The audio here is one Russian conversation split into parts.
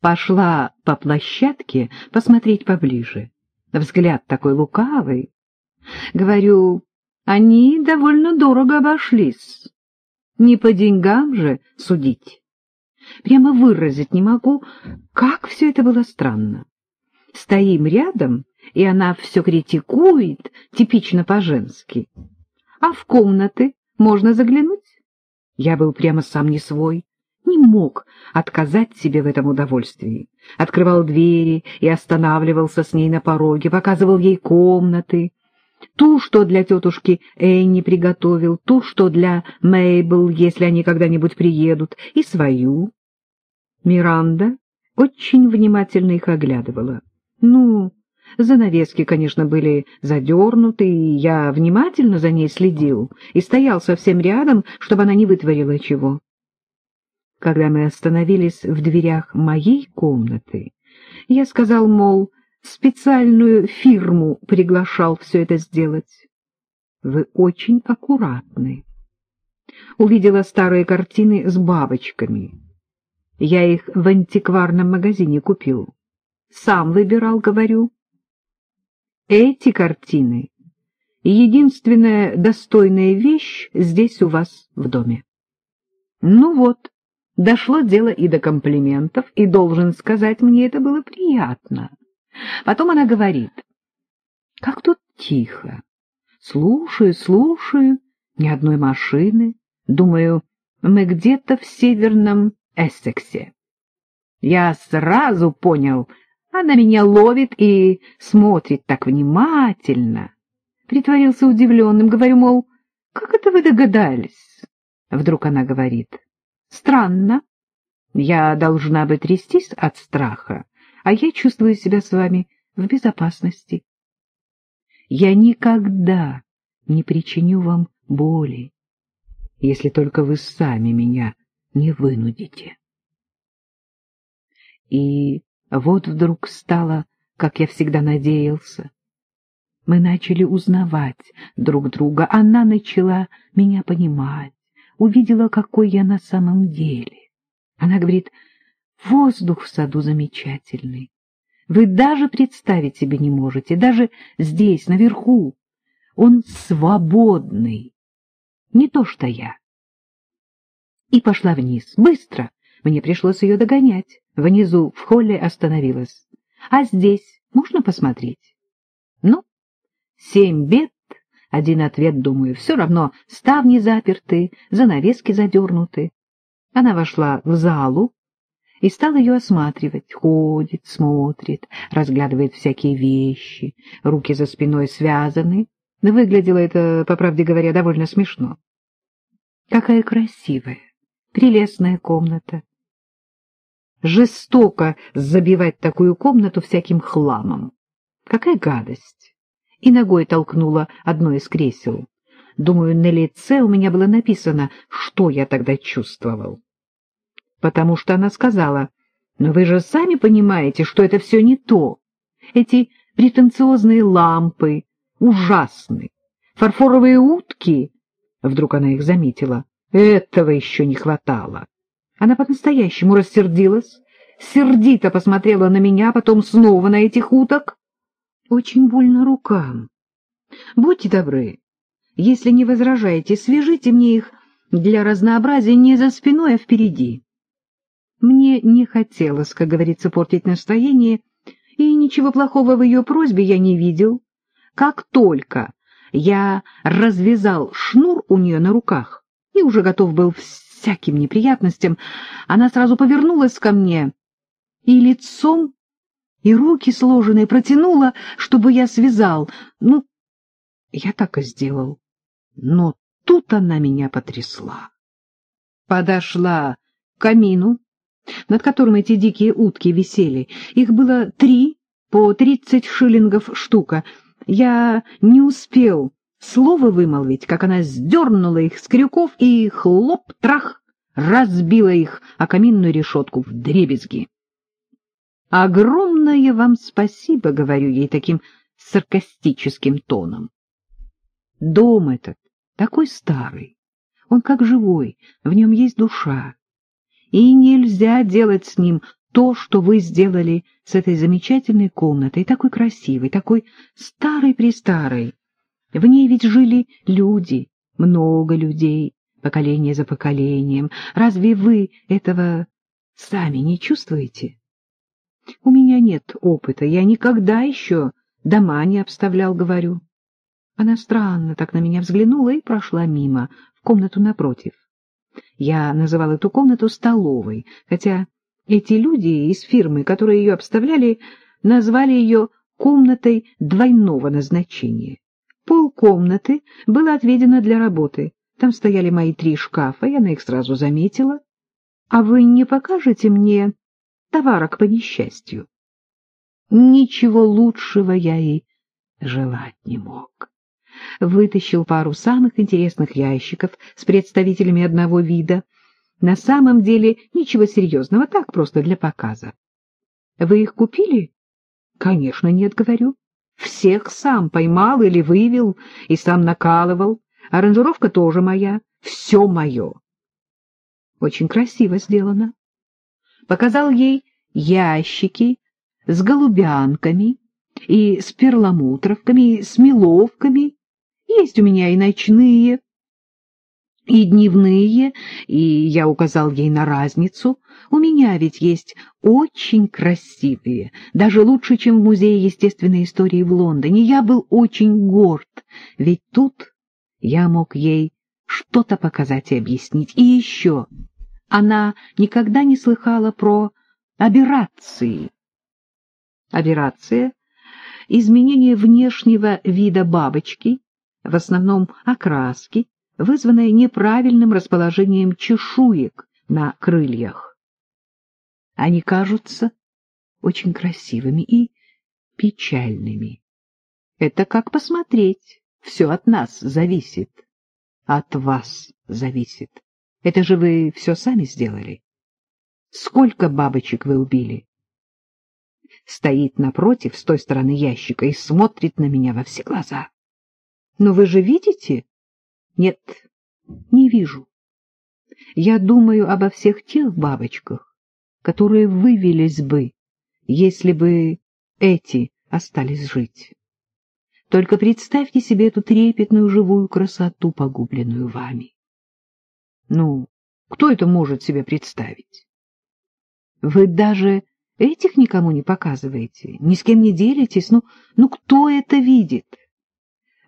Пошла по площадке посмотреть поближе. Взгляд такой лукавый. Говорю, они довольно дорого обошлись. Не по деньгам же судить. Прямо выразить не могу, как все это было странно. Стоим рядом, и она все критикует, типично по-женски. А в комнаты можно заглянуть? Я был прямо сам не свой, не мог отказать себе в этом удовольствии. Открывал двери и останавливался с ней на пороге, показывал ей комнаты. Ту, что для тетушки Энни приготовил, ту, что для Мейбл, если они когда-нибудь приедут, и свою. Миранда очень внимательно их оглядывала. Ну, занавески, конечно, были задернуты, и я внимательно за ней следил и стоял совсем рядом, чтобы она не вытворила чего. Когда мы остановились в дверях моей комнаты, я сказал, мол, специальную фирму приглашал все это сделать. Вы очень аккуратны. Увидела старые картины с бабочками. Я их в антикварном магазине купил. Сам выбирал, говорю. Эти картины — единственная достойная вещь здесь у вас в доме. Ну вот, дошло дело и до комплиментов, и, должен сказать, мне это было приятно. Потом она говорит, как тут тихо. Слушаю, слушаю, ни одной машины. Думаю, мы где-то в северном Эссексе. Я сразу понял, она меня ловит и смотрит так внимательно. Притворился удивленным, говорю, мол, как это вы догадались? Вдруг она говорит, странно, я должна бы трястись от страха, а я чувствую себя с вами в безопасности. Я никогда не причиню вам боли, если только вы сами меня не вынудите. И вот вдруг стало, как я всегда надеялся. Мы начали узнавать друг друга, она начала меня понимать, увидела, какой я на самом деле. Она говорит, воздух в саду замечательный. Вы даже представить себе не можете, даже здесь, наверху. Он свободный, не то что я и пошла вниз. Быстро! Мне пришлось ее догонять. Внизу, в холле, остановилась. А здесь можно посмотреть? Ну, семь бед, один ответ, думаю. Все равно ставни заперты, занавески задернуты. Она вошла в залу и стала ее осматривать. Ходит, смотрит, разглядывает всякие вещи, руки за спиной связаны. Выглядело это, по правде говоря, довольно смешно. Какая красивая! Прелестная комната. Жестоко забивать такую комнату всяким хламом. Какая гадость! И ногой толкнула одно из кресел. Думаю, на лице у меня было написано, что я тогда чувствовал. Потому что она сказала, но вы же сами понимаете, что это все не то. Эти претенциозные лампы ужасны. Фарфоровые утки, вдруг она их заметила, этого еще не хватало. Она по-настоящему рассердилась, сердито посмотрела на меня, потом снова на этих уток. Очень больно рукам. Будьте добры, если не возражаете, свяжите мне их для разнообразия не за спиной, а впереди. Мне не хотелось, как говорится, портить настроение, и ничего плохого в ее просьбе я не видел. Как только я развязал шнур у нее на руках, и уже готов был всяким неприятностям, она сразу повернулась ко мне и лицом, и руки сложенные протянула, чтобы я связал. Ну, я так и сделал. Но тут она меня потрясла. Подошла к камину, над которым эти дикие утки висели. Их было три по тридцать шиллингов штука. Я не успел слово вымолвить, как она сдернула их с крюков и хлоп-трах разбила их о каминную решетку в дребезги. «Огромное вам спасибо», — говорю ей таким саркастическим тоном. Дом этот такой старый, он как живой, в нем есть душа, и нельзя делать с ним то, что вы сделали с этой замечательной комнатой, такой красивой, такой старой-престарой. В ней ведь жили люди, много людей, поколение за поколением. Разве вы этого сами не чувствуете? У меня нет опыта, я никогда еще дома не обставлял, говорю. Она странно так на меня взглянула и прошла мимо, в комнату напротив. Я называл эту комнату столовой, хотя эти люди из фирмы, которые ее обставляли, назвали ее комнатой двойного назначения. Пол комнаты было отведено для работы. Там стояли мои три шкафа, я на их сразу заметила. А вы не покажете мне товарок по несчастью? Ничего лучшего я и желать не мог. Вытащил пару самых интересных ящиков с представителями одного вида. На самом деле ничего серьезного, так просто для показа. Вы их купили? Конечно, нет, говорю. Всех сам поймал или вывел и сам накалывал. Аранжировка тоже моя, все мое. Очень красиво сделано. Показал ей ящики с голубянками и с перламутровками, и с меловками. Есть у меня и ночные, и дневные, и я указал ей на разницу. У меня ведь есть очень красивые, даже лучше, чем в Музее естественной истории в Лондоне. Я был очень горд, ведь тут я мог ей что-то показать и объяснить. И еще она никогда не слыхала про аберрации. Аберрация — изменение внешнего вида бабочки, в основном окраски, вызванное неправильным расположением чешуек на крыльях. Они кажутся очень красивыми и печальными. Это как посмотреть, все от нас зависит, от вас зависит. Это же вы все сами сделали. Сколько бабочек вы убили? Стоит напротив, с той стороны ящика, и смотрит на меня во все глаза. Но вы же видите? Нет, не вижу. Я думаю обо всех тех бабочках, которые вывелись бы, если бы эти остались жить. Только представьте себе эту трепетную живую красоту, погубленную вами. Ну, кто это может себе представить? Вы даже этих никому не показываете, ни с кем не делитесь. Ну, ну кто это видит?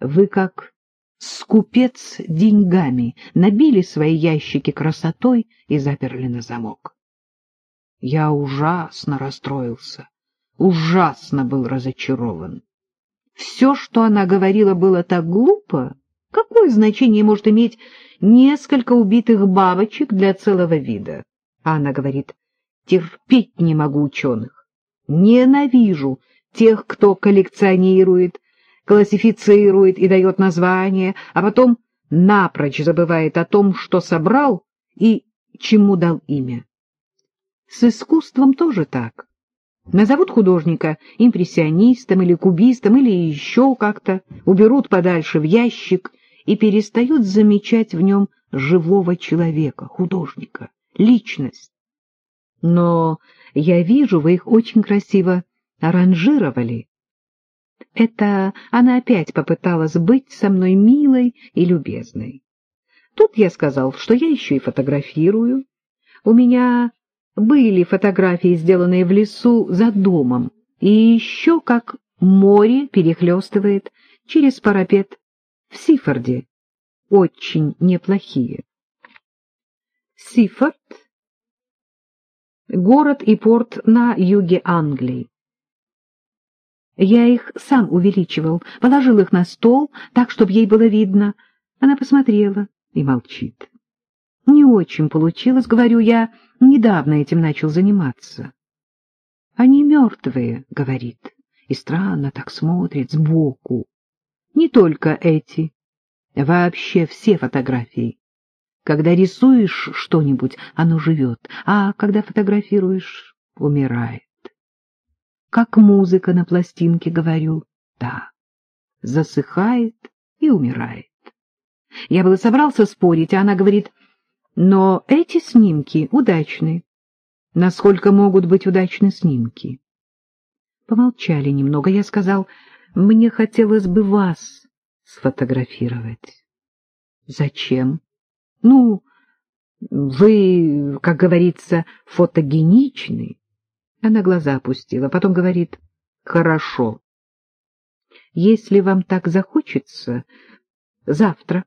Вы как скупец деньгами набили свои ящики красотой и заперли на замок. Я ужасно расстроился, ужасно был разочарован. Все, что она говорила, было так глупо. Какое значение может иметь несколько убитых бабочек для целого вида? А она говорит, терпеть не могу ученых. Ненавижу тех, кто коллекционирует, классифицирует и дает название, а потом напрочь забывает о том, что собрал и чему дал имя. С искусством тоже так. Назовут художника импрессионистом или кубистом или еще как-то, уберут подальше в ящик и перестают замечать в нем живого человека, художника, личность. Но я вижу, вы их очень красиво аранжировали. Это она опять попыталась быть со мной милой и любезной. Тут я сказал, что я еще и фотографирую. У меня были фотографии, сделанные в лесу за домом, и еще как море перехлестывает через парапет в Сифорде. Очень неплохие. Сифорд — город и порт на юге Англии. Я их сам увеличивал, положил их на стол, так, чтобы ей было видно. Она посмотрела и молчит. Не очень получилось, говорю я, недавно этим начал заниматься. Они мертвые, говорит, и странно так смотрит сбоку. Не только эти, вообще все фотографии. Когда рисуешь что-нибудь, оно живет, а когда фотографируешь, умирает. Как музыка на пластинке, говорю, да, засыхает и умирает. Я было собрался спорить, а она говорит, но эти снимки удачны. насколько могут быть удачны снимки. Помолчали немного. Я сказал, мне хотелось бы вас сфотографировать. Зачем? Ну, вы, как говорится, фотогеничны. Она глаза опустила, потом говорит, хорошо. Если вам так захочется, завтра.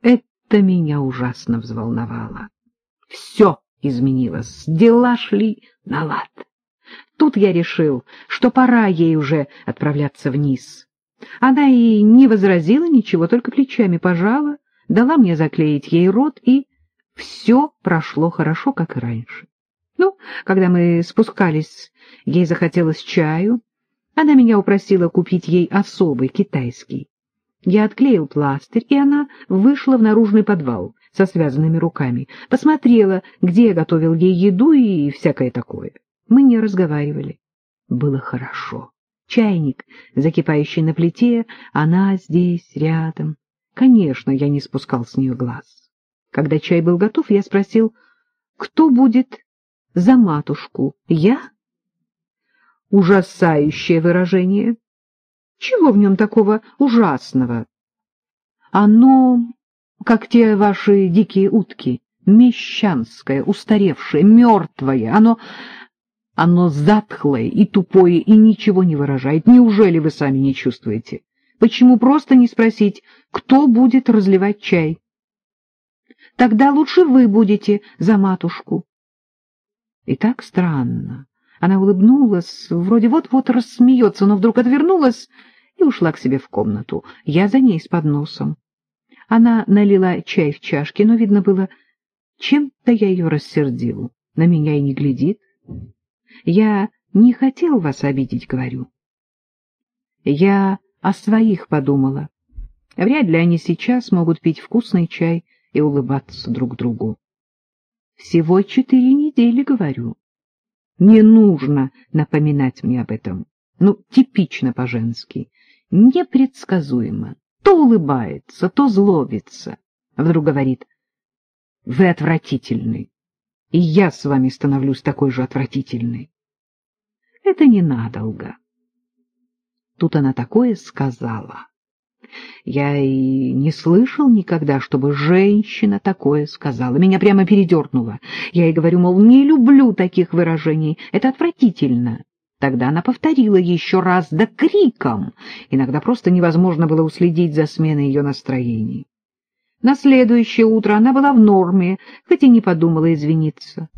Это меня ужасно взволновало. Все изменилось, дела шли на лад. Тут я решил, что пора ей уже отправляться вниз. Она и не возразила ничего, только плечами пожала, дала мне заклеить ей рот, и все прошло хорошо, как и раньше. Ну, когда мы спускались, ей захотелось чаю. Она меня упросила купить ей особый китайский. Я отклеил пластырь, и она вышла в наружный подвал со связанными руками, посмотрела, где я готовил ей еду и всякое такое. Мы не разговаривали. Было хорошо. Чайник, закипающий на плите, она здесь, рядом. Конечно, я не спускал с нее глаз. Когда чай был готов, я спросил, кто будет за матушку, я? Ужасающее выражение. Чего в нем такого ужасного? Оно, как те ваши дикие утки, мещанское, устаревшее, мертвое. Оно, оно затхлое и тупое, и ничего не выражает. Неужели вы сами не чувствуете? Почему просто не спросить, кто будет разливать чай? Тогда лучше вы будете за матушку. И так странно. Она улыбнулась, вроде вот-вот рассмеется, но вдруг отвернулась и ушла к себе в комнату. Я за ней с подносом. Она налила чай в чашки, но видно было, чем-то я ее рассердил. На меня и не глядит. Я не хотел вас обидеть, говорю. Я о своих подумала. Вряд ли они сейчас могут пить вкусный чай и улыбаться друг другу. Всего четыре недели, говорю. Не нужно напоминать мне об этом. Ну, типично по-женски непредсказуемо. То улыбается, то злобится. Вдруг говорит, вы отвратительны, и я с вами становлюсь такой же отвратительной. Это ненадолго. Тут она такое сказала. Я и не слышал никогда, чтобы женщина такое сказала. Меня прямо передернуло. Я ей говорю, мол, не люблю таких выражений, это отвратительно. Тогда она повторила еще раз, да криком. Иногда просто невозможно было уследить за сменой ее настроений. На следующее утро она была в норме, хоть и не подумала извиниться.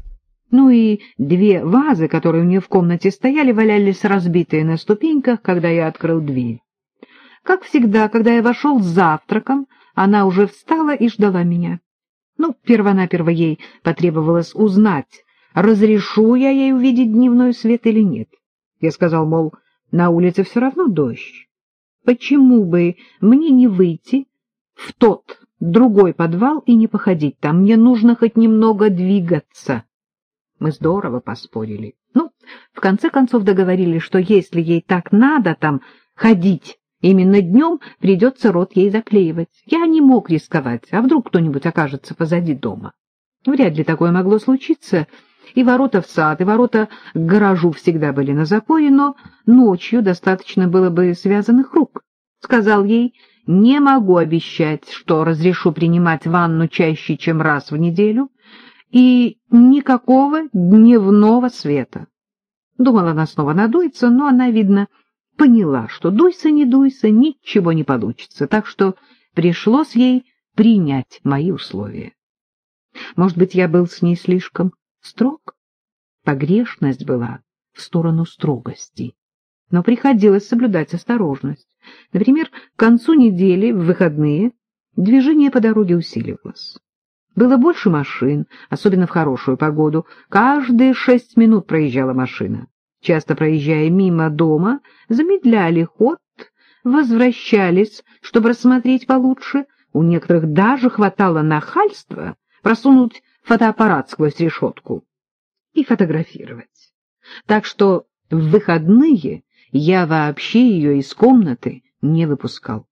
Ну и две вазы, которые у нее в комнате стояли, валялись разбитые на ступеньках, когда я открыл дверь. Как всегда, когда я вошел с завтраком, она уже встала и ждала меня. Ну, первонаперво ей потребовалось узнать, разрешу я ей увидеть дневной свет или нет. Я сказал, мол, на улице все равно дождь. Почему бы мне не выйти в тот другой подвал и не походить там? Мне нужно хоть немного двигаться. Мы здорово поспорили. Ну, в конце концов договорились, что если ей так надо там ходить именно днем, придется рот ей заклеивать. Я не мог рисковать, а вдруг кто-нибудь окажется позади дома. Вряд ли такое могло случиться, и ворота в сад, и ворота к гаражу всегда были на запоре, но ночью достаточно было бы связанных рук. Сказал ей, не могу обещать, что разрешу принимать ванну чаще, чем раз в неделю, и никакого дневного света. Думала, она снова надуется, но она, видно, поняла, что дуйся, не дуйся, ничего не получится, так что пришлось ей принять мои условия. Может быть, я был с ней слишком строг. Погрешность была в сторону строгости. Но приходилось соблюдать осторожность. Например, к концу недели, в выходные, движение по дороге усиливалось. Было больше машин, особенно в хорошую погоду. Каждые шесть минут проезжала машина. Часто проезжая мимо дома, замедляли ход, возвращались, чтобы рассмотреть получше. У некоторых даже хватало нахальства просунуть фотоаппарат сквозь решетку и фотографировать. Так что в выходные я вообще ее из комнаты не выпускал.